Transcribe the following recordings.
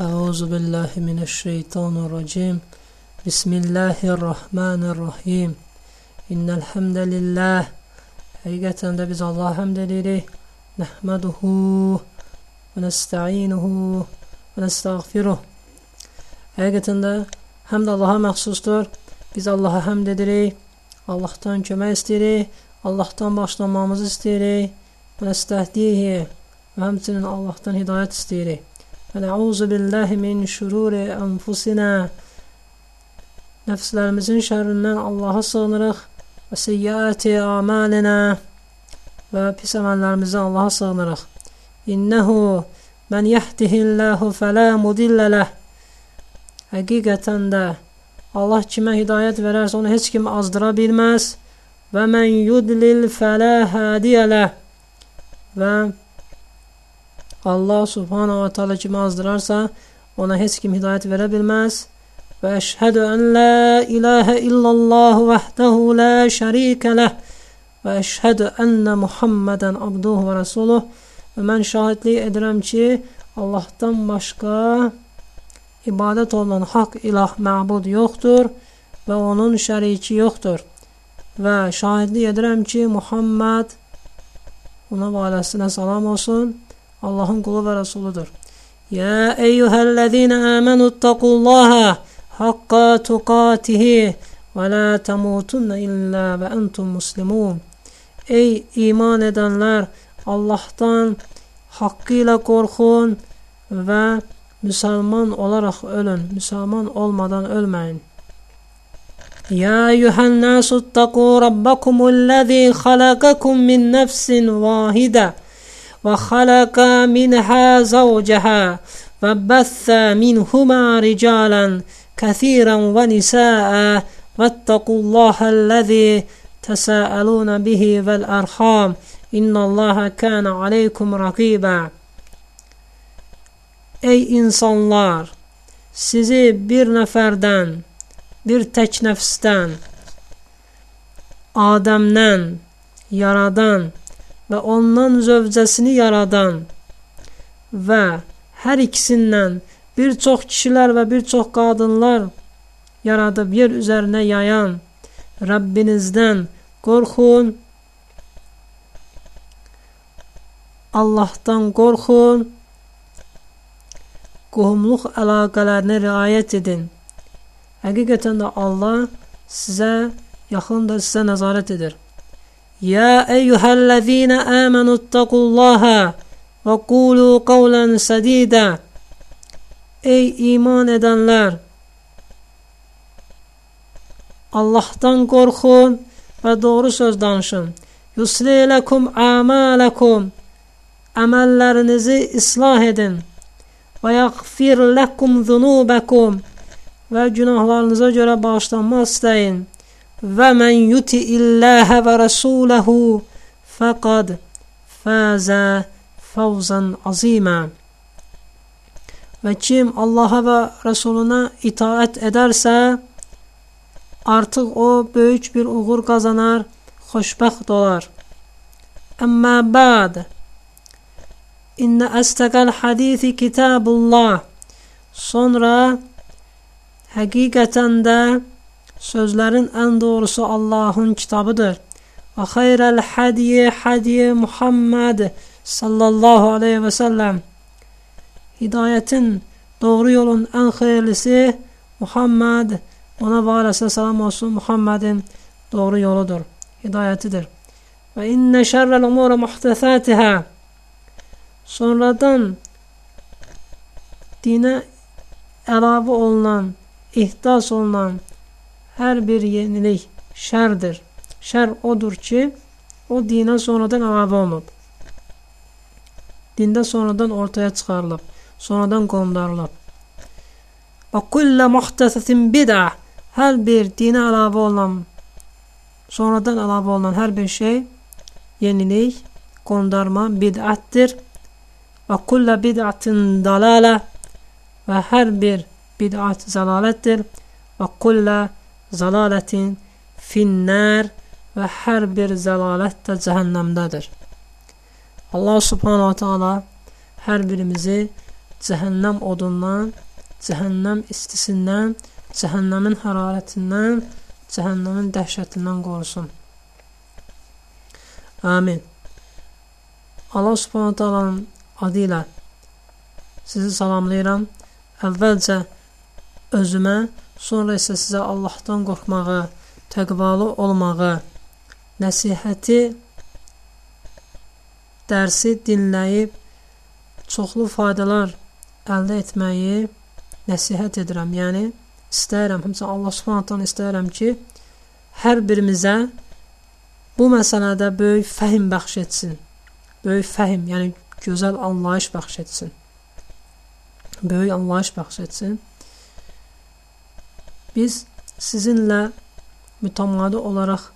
أعوذ بالله من الشيطان الرجيم بسم الله الرحمن الرحيم إن الحمد لله Həqiqətən də biz Allaha həmd edirik. Nəhməduhu və nəstəinuhu və nəstəğfiruh. Həqiqətən də həmd Allaha məxsusdur. Biz Allaha həmd edirik. Allahdan kömək istəyirik. Allahdan başlamamızı istəyirik. Və nəstəhdihi və həmçinin Allahdan hidayət istəyirik. Nəuzu billahi min şururi ənfusina Nəfslərimizin şərrindən Allaha sığınırıq və seyyiati amalina. Və pis əməllərimizdən Allaha sığınırıq. İnnehu mən yahdihillahu fələ mudillə ləh Həqiqətən də Allah kimə hidayət verərsə onu heç kim azdıra bilməz. Və mən yudlil fələ hədiyə ləh və Allah subhanahu wa ta'ala kimi azdırarsa ona heç kim hidayət verə bilməz. Və əşhədu ən la ilahə illallah vəhdəhu la şərikə ləh və əşhədu ənnə Muhammədən abduhu və rəsuluh. Və mən şahidlik edirəm ki Allahdan başqa ibadət olunan haqq ilah məbud yoxdur və onun şəriki yoxdur. Və şahidlik edirəm ki Muhammed ona və ailəsinə salam olsun Allah'ın kulu ve Resuludur. Ya eyyühellezine amenuttakullaha hakka tukatihi ve la temutunne illa ve entum muslimun. Ey iman edenler Allah'tan hakkıyla korkun ve müsəlman olaraq ölün, müsəlman olmadan ölməyin. Ya eyyuhən nasu ttaqu rabbakumul lezî xalaqakum min nefsin vahide. وخلق منها زوجها وبث منهما رجالا كثيرا ونساء واتقوا الله الذي تساءلون به والأرحام إن الله كان عليكم رقيبا Ey insanlar! Sizi bir nəfərdən, bir tək nəfsdən, Adəmdən yaradan və ondan zövcəsini yaradan və hər ikisindən bir çox kişilər və bir çox qadınlar yaradıb yer üzərinə yayan Rəbbinizdən qorxun. Allahdan qorxun. Qohumluq əlaqələrinə riayət edin. Həqiqətən də Allah sizə yaxındır, sizə nəzarət edir. يا أيها الذين آمنوا اتقوا الله وقولوا قولا سديدا Ey iman edənlər Allahdan qorxun və doğru söz danışın. Yusli ləkum a'malakum Əməllərinizi islah edin. Və yəğfir ləkum zunubəkum və günahlarınıza görə bağışlanma istəyin. Və mən yuti illəhə və rəsuləhu fəqad fəzə fəvzən azimə. Və kim Allaha və Rəsuluna itaət edərsə, artıq o böyük bir uğur qazanar, xoşbəxt olar. Əmmə bəd, İnnə əstəqəl hədisi kitabullah. Sonra həqiqətən də Sözlərin ən doğrusu Allahın kitabıdır. Və xeyrəl hadiyə hadiyə Muhammed sallallahu aleyhi və səlləm. Hidayətin, doğru yolun ən xeyirlisi Muhammed, ona və aləsə salam olsun, Muhammedin doğru yoludur, hidayətidir. Və innə şərrəl umura muhtəsətihə. Sonradan dinə əlavə olunan, ihdas olunan, hər bir yenilik şərdir. Şər odur ki, o dinə sonradan əlavə olunub. Dində sonradan ortaya çıxarılıb, sonradan qondarılıb. Və kullə muhtəsətin bidə hər bir dinə əlavə olunan, sonradan əlavə olunan hər bir şey yenilik, qondarma, bidətdir. Və kullə bidətin dalalə və hər bir bidət zəlalətdir. Və kullə zalalətin finnər və hər bir zəlalət də cəhənnəmdədir. Allah subhanahu teala hər birimizi cəhənnəm odundan, cəhənnəm istisindən, cəhənnəmin hərarətindən, cəhənnəmin dəhşətindən qorusun. Amin. Allah Subhanahu taalanın adı ilə sizi salamlayıram. Əvvəlcə özümə, sonra isə sizə Allahdan qorxmağı, təqvalı olmağı, nəsihəti, dərsi dinləyib çoxlu faydalar əldə etməyi nəsihət edirəm. Yəni istəyirəm, həmçinin Allah Subhanahu istəyirəm ki, hər birimizə bu məsələdə böyük fəhim bəxş etsin. Böyük fəhim, yəni gözəl anlayış bəxş etsin. Böyük anlayış bəxş etsin. Biz sizinlə mütəmadi olaraq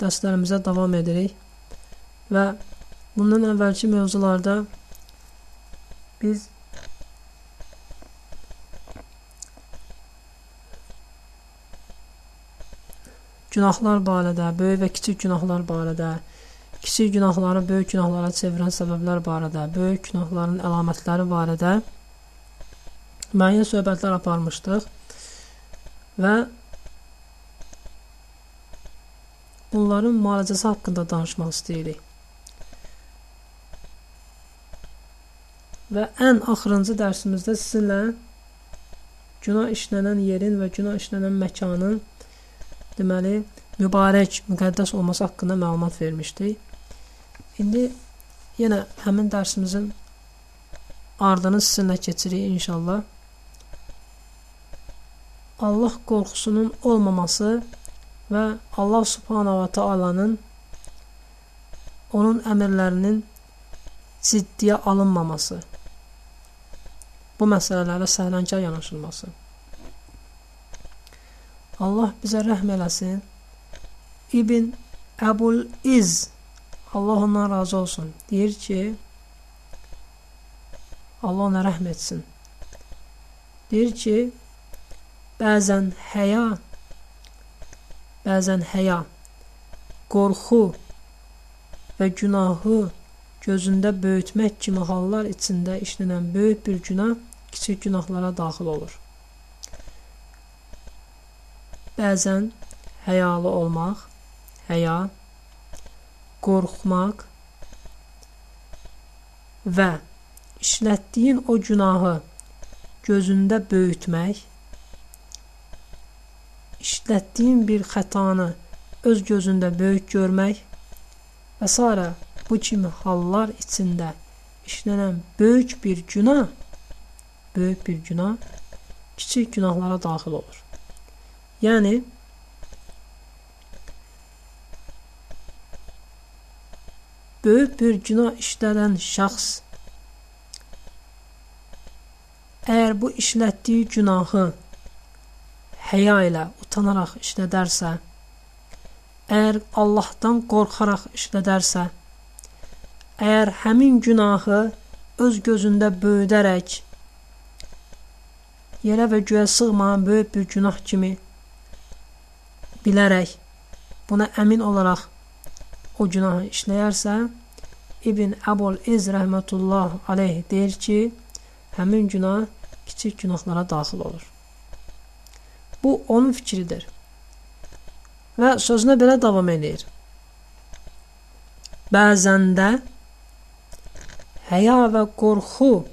dərslərimizə davam edirik və bundan əvvəlki mövzularda biz günahlar barədə, böyük və kiçik günahlar barədə, kiçik günahları böyük günahlara çevirən səbəblər barədə, böyük günahların əlamətləri barədə müəyyən söhbətlər aparmışdıq və bunların müalicəsi haqqında danışmaq istəyirik. Və ən axırıncı dərsimizdə sizinlə günah işlənən yerin və günah işlənən məkanın deməli mübarək, müqəddəs olması haqqında məlumat vermişdik. İndi yenə həmin dərsimizin ardını sizinlə keçirik inşallah. Allah qorxusunun olmaması və Allah Subhanahu va Taala'nın onun əmrlərinin ciddiyə alınmaması. Bu məsələlərə səhlənkar yanaşılması. Allah bizə rəhm eləsin. İbn Əbul İz Allah ondan razı olsun. Deyir ki, Allah ona rəhm etsin. Deyir ki, bəzən həya bəzən həya, qorxu və günahı gözündə böyütmək kimi hallar içində işlənən böyük bir günah kiçik günahlara daxil olur. Bəzən həyalı olmaq, həya, qorxmaq və işlətdiyin o günahı gözündə böyütmək işlətdiyin bir xətanı öz gözündə böyük görmək və s. bu kimi hallar içində işlənən böyük bir günah böyük bir günah kiçik günahlara daxil olur. Yəni böyük bir günah işlədən şəxs əgər bu işlətdiyi günahı həya ilə, utanaraq işlədərsə, əgər Allahdan qorxaraq işlədərsə, əgər həmin günahı öz gözündə böyüdərək, yerə və göyə sığmayan böyük bir günah kimi bilərək, buna əmin olaraq o günahı işləyərsə, İbn Əbul İz rəhmətullah aleyh deyir ki, həmin günah kiçik günahlara daxil olur. Bu onun fikridir. Və sözünə belə davam edir. Bəzən də həya və qorxu,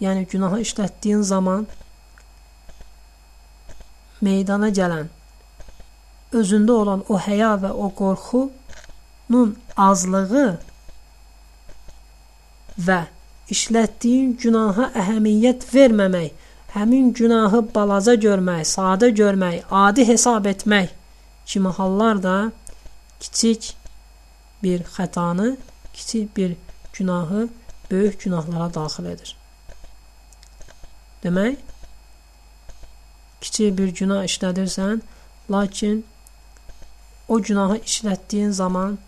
yəni günahı işlətdiyin zaman meydana gələn, özündə olan o həya və o qorxunun azlığı və işlətdiyin günaha əhəmiyyət verməmək həmin günahı balaca görmək, sadə görmək, adi hesab etmək kimi hallar da kiçik bir xətanı, kiçik bir günahı böyük günahlara daxil edir. Demək, kiçik bir günah işlədirsən, lakin o günahı işlətdiyin zaman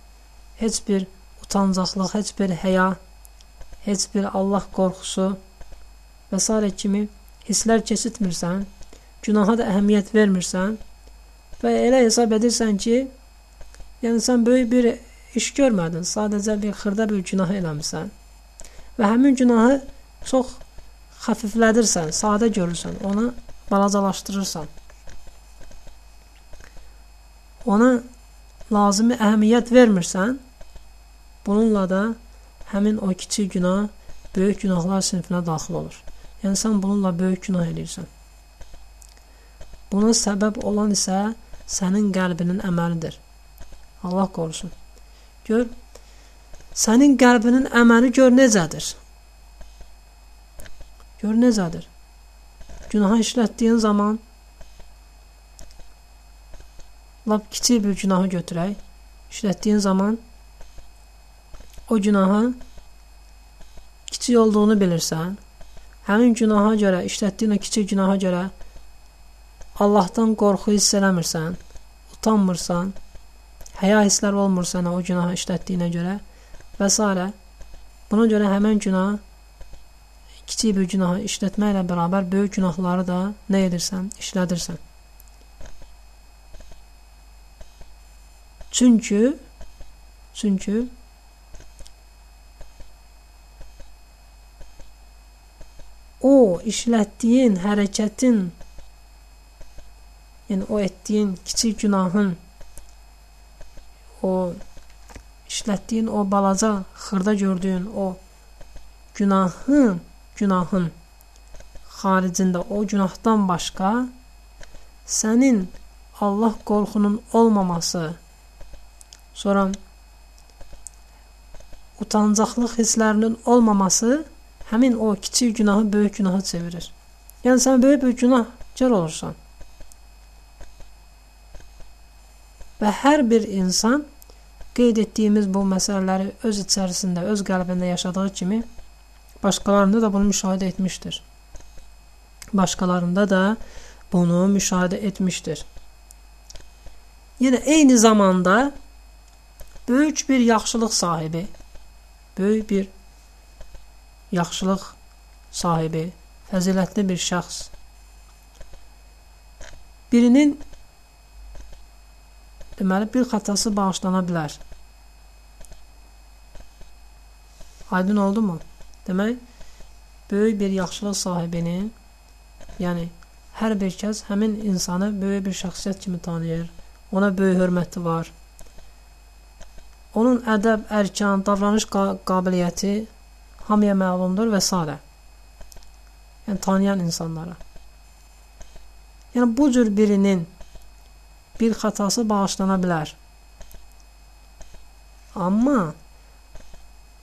heç bir utancaqlıq, heç bir həya, heç bir Allah qorxusu və s. kimi hisslər keçitmirsən, günaha da əhəmiyyət vermirsən və elə hesab edirsən ki, yəni sən böyük bir iş görmədin, sadəcə bir xırda bir günah eləmisən və həmin günahı çox xəfiflədirsən, sadə görürsən, onu balacalaşdırırsan. Ona lazımi əhəmiyyət vermirsən, bununla da həmin o kiçik günah böyük günahlar sinfinə daxil olur. Yəni sən bununla böyük günah edirsən. Buna səbəb olan isə sənin qəlbinin əməlidir. Allah qorusun. Gör, sənin qəlbinin əməli gör necədir? Gör necədir? Günahı işlətdiyin zaman lap kiçik bir günahı götürək. İşlətdiyin zaman o günahı kiçik olduğunu bilirsən. Həmin günaha görə, işlətdiyin o kiçik günaha görə Allahdan qorxu hiss eləmirsən, utanmırsan, həya hisslər olmur sənə o günahı işlətdiyinə görə və s. Buna görə həmən günah kiçik bir günahı işlətməklə bərabər böyük günahları da nə edirsən? İşlədirsən. Çünki çünki o işlətdiyin hərəkətin yəni o etdiyin kiçik günahın o işlətdiyin o balaca xırda gördüyün o günahın günahın xaricində o günahdan başqa sənin Allah qorxunun olmaması, sonra utancaqlıq hisslərinin olmaması həmin o kiçik günahı böyük günaha çevirir. Yəni sən böyük bir günahkar olursan. Və hər bir insan qeyd etdiyimiz bu məsələləri öz içərisində, öz qəlbində yaşadığı kimi başqalarında da bunu müşahidə etmişdir. Başqalarında da bunu müşahidə etmişdir. Yenə eyni zamanda böyük bir yaxşılıq sahibi, böyük bir yaxşılıq sahibi, fəzilətli bir şəxs birinin deməli bir xətası bağışlana bilər. Aydın oldu mu? Demək, böyük bir yaxşılıq sahibinin, yəni hər bir kəs həmin insanı böyük bir şəxsiyyət kimi tanıyır. Ona böyük hörməti var. Onun ədəb, ərkan, davranış qabiliyyəti hamıya məlumdur və s. Yəni tanıyan insanlara. Yəni bu cür birinin bir xatası bağışlana bilər. Amma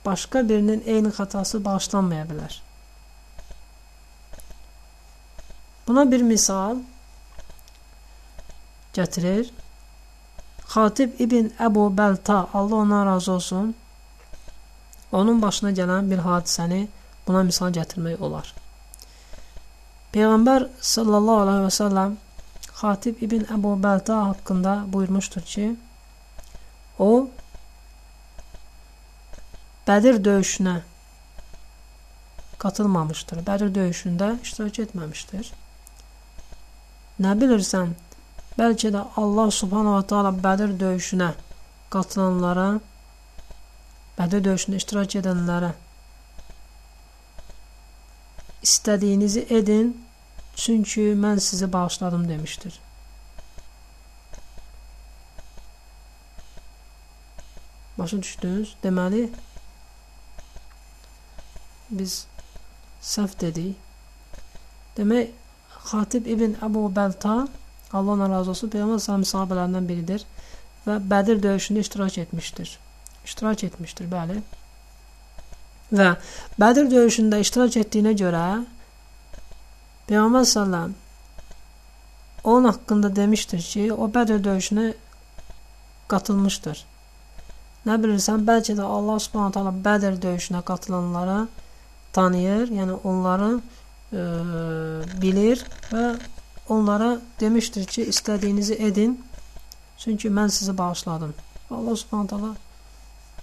başqa birinin eyni xatası bağışlanmaya bilər. Buna bir misal gətirir. Xatib ibn Əbu Bəlta, Allah ona razı olsun, onun başına gələn bir hadisəni buna misal gətirmək olar. Peyğəmbər sallallahu aleyhi və səlləm Xatib ibn Əbu Bəlta haqqında buyurmuşdur ki, o Bədir döyüşünə qatılmamışdır. Bədir döyüşündə iştirak etməmişdir. Nə bilirsən, bəlkə də Allah subhanahu wa ta'ala Bədir döyüşünə qatılanlara, Bədir döyüşündə iştirak edənlərə istədiyinizi edin, Çünki mən sizi bağışladım demişdir. Başa düşdünüz? Deməli, biz səhv dedik. Demək, Xatib ibn Əbu Bəlta, Allah ona razı olsun, Peyğəmbər sallam sahabələrindən biridir və Bədir döyüşündə iştirak etmişdir. İştirak etmişdir, bəli. Və Bədir döyüşündə iştirak etdiyinə görə Peyğəmbər sallam onun haqqında demişdir ki, o Bədr döyüşünə qatılmışdır. Nə bilirsən, bəlkə də Allah Subhanahu taala Bədr döyüşünə qatılanlara tanıyır, yəni onları e, bilir və onlara demişdir ki, istədiyinizi edin. Çünki mən sizi bağışladım. Allah Subhanahu taala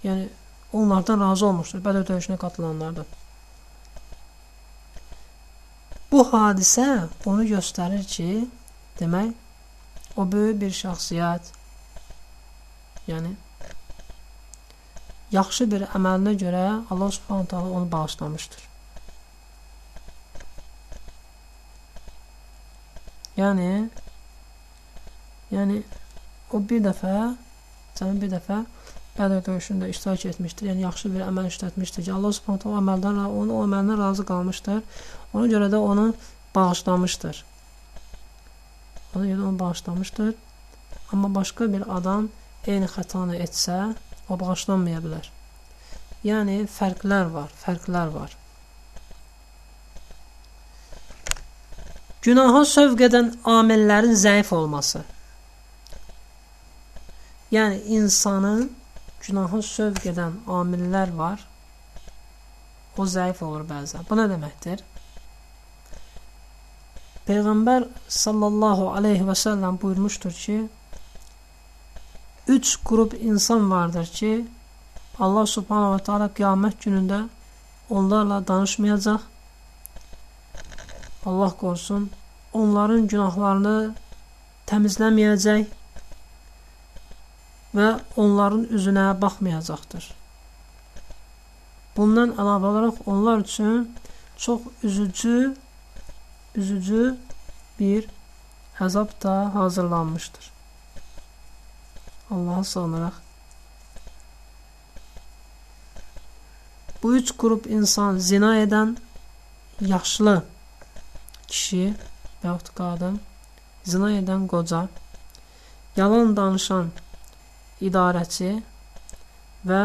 yəni onlardan razı olmuşdur, Bədr döyüşünə qatılanlardan. Bu hadisə onu göstərir ki, demək, o böyük bir şəxsiyyət, yəni yaxşı bir əməlinə görə Allah Subhanahu taala onu bağışlamışdır. Yəni yəni o bir dəfə cəmi bir dəfə Bədr döyüşündə iştirak etmişdir. Yəni yaxşı bir əməl işlətmişdir ki, Allah Subhanahu taala əməldən onu o əməlindən razı qalmışdır. Ona görə də onu bağışlamışdır. Ona görə də onu bağışlamışdır. Amma başqa bir adam eyni xətanı etsə, o bağışlanmaya bilər. Yəni fərqlər var, fərqlər var. Günaha sövq edən amillərin zəif olması. Yəni insanın günaha sövq edən amillər var. O zəif olur bəzən. Bu nə deməkdir? Peyğəmbər sallallahu alayhi və səlləm buyurmuşdur ki, üç qrup insan vardır ki, Allah subhanahu wa ta'ala qiyamət günündə onlarla danışmayacaq. Allah qorusun, onların günahlarını təmizləməyəcək və onların üzünə baxmayacaqdır. Bundan əlavə olaraq onlar üçün çox üzücü, üzücü bir əzab da hazırlanmışdır. Allaha sığınıraq. Bu üç qrup insan zina edən yaşlı kişi və yaxud qadın, zina edən qoca, yalan danışan idarəçi və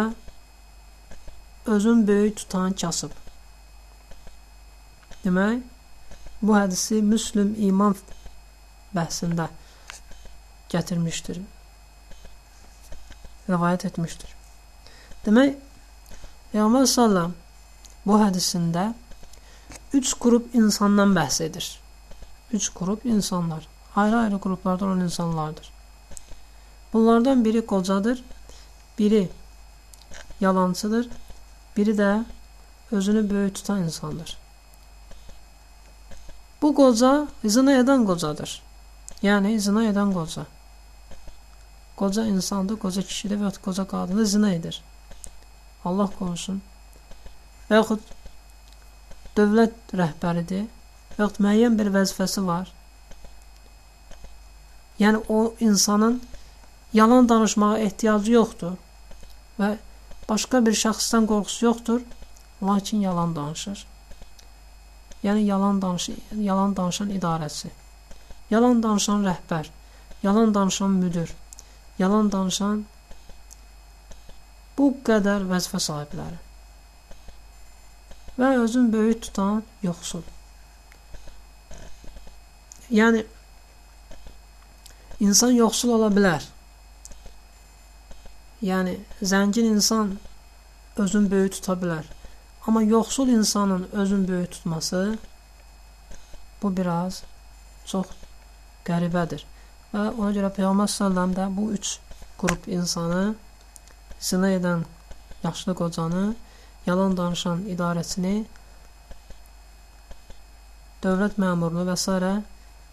özün böyük tutan kasıb. Demək, bu hədisi Müslüm iman bəhsində gətirmişdir. Rivayət etmişdir. Demək, Peyğəmbər sallam bu hədisində üç qrup insandan bəhs edir. Üç qrup insanlar. Ayrı-ayrı qruplarda olan insanlardır. Bunlardan biri qocadır, biri yalancıdır, biri də özünü böyük tutan insandır. Bu qoca zina edən qocadır. Yəni zina edən qoca. Qoca insandır, qoca kişidir və qoca qadını zina edir. Allah qorusun. Və yaxud dövlət rəhbəridir və yaxud müəyyən bir vəzifəsi var. Yəni o insanın yalan danışmağa ehtiyacı yoxdur və başqa bir şəxsdən qorxusu yoxdur, lakin yalan danışır. Yəni yalan danış yalan danışan idarəçi, yalan danışan rəhbər, yalan danışan müdir, yalan danışan bu qədər vəzifə sahibləri və özün böyük tutan yoxsul. Yəni insan yoxsul ola bilər. Yəni zəngin insan özün böyük tuta bilər. Amma yoxsul insanın özün böyük tutması bu biraz çox qəribədir. Və ona görə Peyğəmbər sallallahu da bu üç qrup insanı zina edən yaşlı qocanı, yalan danışan idarəçini, dövlət məmurunu və s.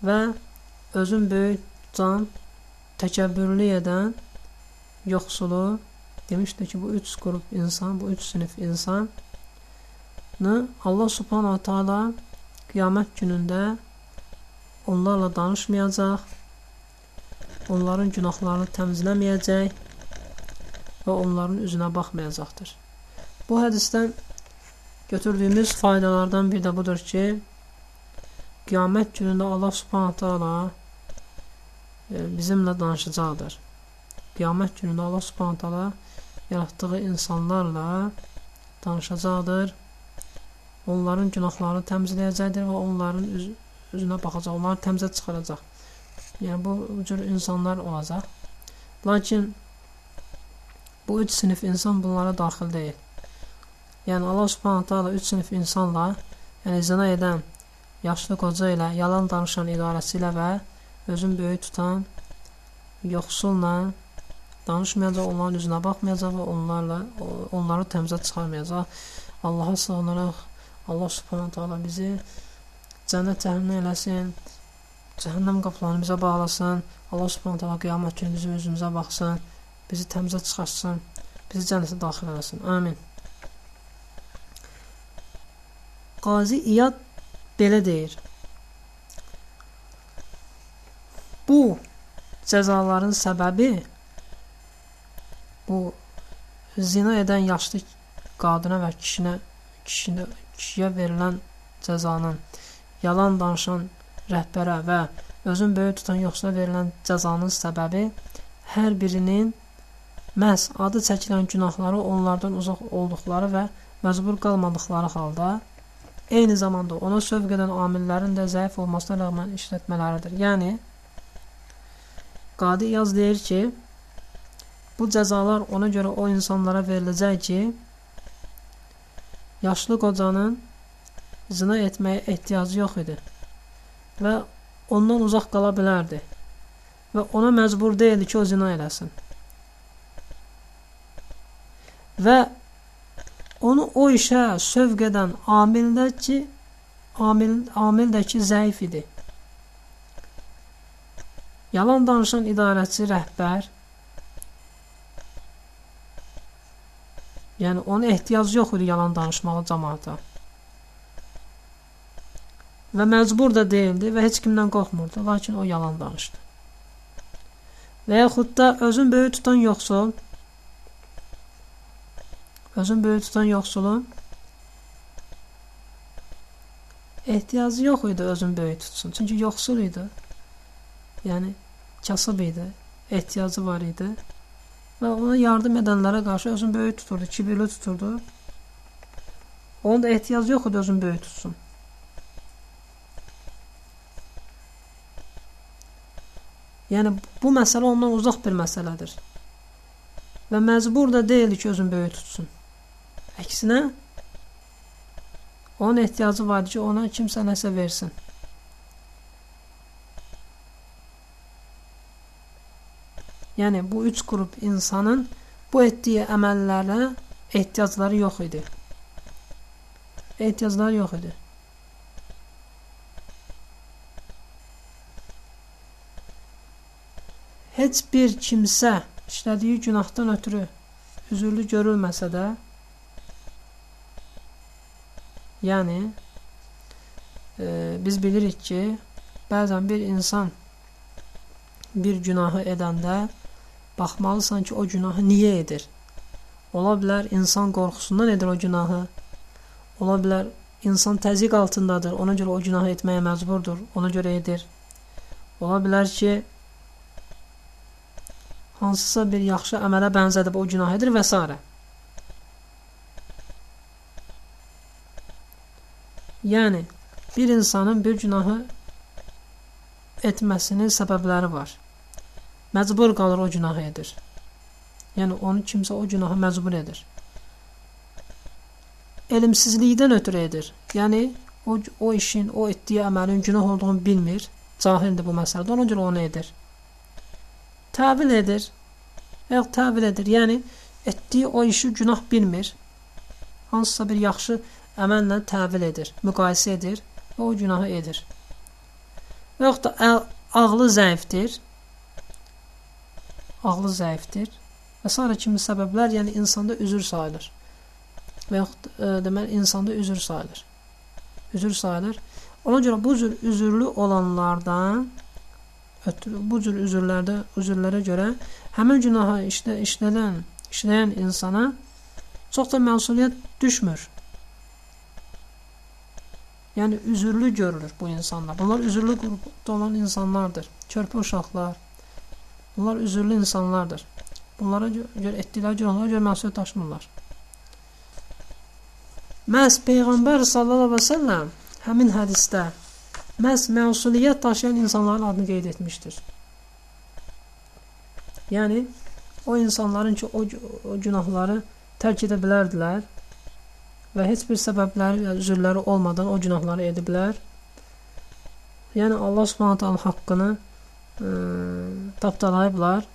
və özün böyük can təkəbbürlü edən yoxsulu demişdi ki, bu üç qrup insan, bu üç sinif insanı Allah subhanahu taala qiyamət günündə onlarla danışmayacaq, onların günahlarını təmizləməyəcək və onların üzünə baxmayacaqdır. Bu hədisdən götürdüyümüz faydalardan bir də budur ki, qiyamət günündə Allah subhanahu taala e, bizimlə danışacaqdır. Qiyamət günündə Allah Subhanahu taala yaratdığı insanlarla danışacaqdır. Onların günahlarını təmizləyəcəkdir və onların üz üzünə baxacaq, onları təmizə çıxaracaq. Yəni bu cür insanlar olacaq. Lakin bu üç sinif insan bunlara daxil deyil. Yəni Allah Subhanahu taala üç sinif insanla, yəni zina edən yaşlı qoca ilə, yalan danışan idarəçi ilə və özün böyük tutan yoxsulla danışmayacaq, onların üzünə baxmayacaq və onlarla onları təmizə çıxarmayacaq. Allaha sığınırıq. Allah Subhanahu taala bizi cənnət cəhənnəm eləsin. Cəhənnəm qapılarını bizə bağlasın. Allah Subhanahu taala qiyamət günü bizim üzümüzə baxsın, bizi təmizə çıxartsın, bizi cənnətə daxil eləsin. Amin. Qazi İyad belə deyir. bu cəzaların səbəbi bu zina edən yaşlı qadına və kişinə kişinə kişiyə verilən cəzanın yalan danışan rəhbərə və özün böyük tutan yoxsula verilən cəzanın səbəbi hər birinin məhz adı çəkilən günahları onlardan uzaq olduqları və məcbur qalmadıqları halda eyni zamanda ona sövq edən amillərin də zəif olmasına rəğmən işlətmələridir. Yəni Qadi İyaz deyir ki, bu cəzalar ona görə o insanlara veriləcək ki, yaşlı qocanın zina etməyə ehtiyacı yox idi və ondan uzaq qala bilərdi və ona məcbur deyildi ki, o zina eləsin. Və onu o işə sövq edən amil də ki, amil, amil də ki, zəif idi. Yalan danışan idarəçi rəhbər yəni ona ehtiyac yox idi yalan danışmağa cəmaata. Və məcbur da deyildi və heç kimdən qorxmurdu, lakin o yalan danışdı. Və yaxud da özün böyük tutan yoxsul özün böyük tutan yoxsulun ehtiyacı yox idi özün böyük tutsun. Çünki yoxsul idi. Yəni kasıb idi, ehtiyacı var idi. Və ona yardım edənlərə qarşı özün böyük tuturdu, kibirli tuturdu. Onun da ehtiyacı yox idi özün böyük tutsun. Yəni bu məsələ ondan uzaq bir məsələdir. Və məcbur da deyil ki, özün böyük tutsun. Əksinə onun ehtiyacı vardır ki, ona kimsə nəsə versin. Yəni bu üç qrup insanın bu etdiyi əməllərə ehtiyacları yox idi. Ehtiyacları yox idi. heç bir kimsə işlədiyi günahdan ötürü üzürlü görülməsə də, yəni e, biz bilirik ki, bəzən bir insan bir günahı edəndə baxmalısan ki, o günahı niyə edir? Ola bilər insan qorxusundan edir o günahı. Ola bilər insan təzyiq altındadır, ona görə o günahı etməyə məcburdur, ona görə edir. Ola bilər ki, hansısa bir yaxşı əmələ bənzədib o günah edir və s. Yəni bir insanın bir günahı etməsinin səbəbləri var. Məcbur qalır o günahı edir. Yəni onu kimsə o günahı məcbur edir. Elmsizlikdən ötürü edir. Yəni o, o işin, o etdiyi əməlin günah olduğunu bilmir. Cahildir bu məsələdə. Ona görə onu edir təvil edir yaxud təvil edir. Yəni etdiyi o işi günah bilmir. Hansısa bir yaxşı əməllə təvil edir, müqayisə edir və o günahı edir. Və yaxud da ağlı zəifdir. Ağlı zəifdir. Və sonra kimi səbəblər, yəni insanda üzür sayılır. Və yaxud e, deməli insanda üzür sayılır. Üzür sayılır. Ona görə bu cür üzürlü olanlardan bu cür üzrlərdə üzrlərə görə həmin günahı işlə, işləyən, işləyən insana çox da məsuliyyət düşmür. Yəni üzürlü görülür bu insanlar. Bunlar üzürlü qrupda olan insanlardır. Körpə uşaqlar. Bunlar üzürlü insanlardır. Bunlara görə etdikləri günahlara görə məsuliyyət daşımırlar. Məhz Peyğəmbər sallallahu əleyhi və səlləm həmin hədisdə məhz məsuliyyət daşıyan insanların adını qeyd etmişdir. Yəni o insanların ki, o, o günahları tərk edə bilərdilər və heç bir səbəbləri və üzrləri olmadan o günahları ediblər. Yəni Allah Subhanahu taala haqqını ə, tapdalayıblar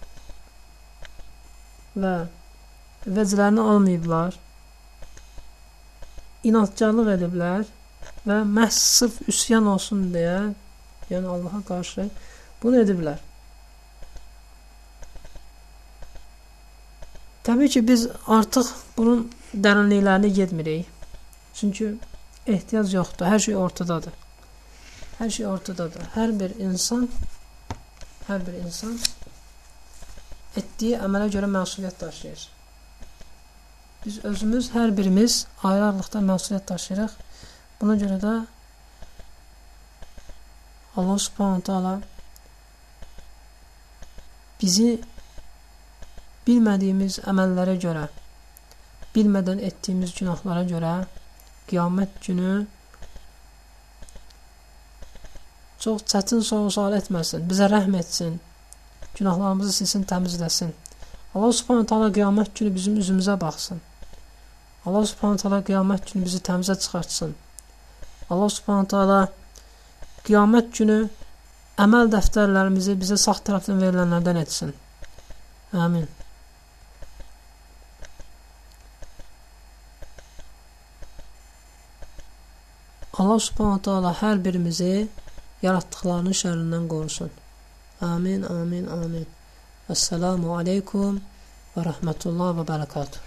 və vəclərini almayıblar. İnadkarlıq ediblər və məhz sırf üsyan olsun deyə, yəni Allaha qarşı bunu ediblər. Təbii ki, biz artıq bunun dərinliklərinə getmirik. Çünki ehtiyac yoxdur. Hər şey ortadadır. Hər şey ortadadır. Hər bir insan hər bir insan etdiyi əmələ görə məsuliyyət daşıyır. Biz özümüz hər birimiz ayrı-ayrılıqda məsuliyyət daşıyırıq. Buna görə də Allah Subhanahu taala bizi bilmədiyimiz əməllərə görə, bilmədən etdiyimiz günahlara görə qiyamət günü çox çətin soru-sual etməsin, bizə rəhm etsin, günahlarımızı silsin, təmizləsin. Allah Subhanahu taala qiyamət günü bizim üzümüzə baxsın. Allah Subhanahu taala qiyamət günü bizi təmizə çıxartsın. Allah Subhanahu taala qiyamət günü əməl dəftərlərimizi bizə sağ tərəfdən verilənlərdən etsin. Amin. Allah Subhanahu taala hər birimizi yaratdıqlarının şərrindən qorusun. Amin, amin, amin. Esselamu aleykum və rəhmətullah və bərəkatuhu.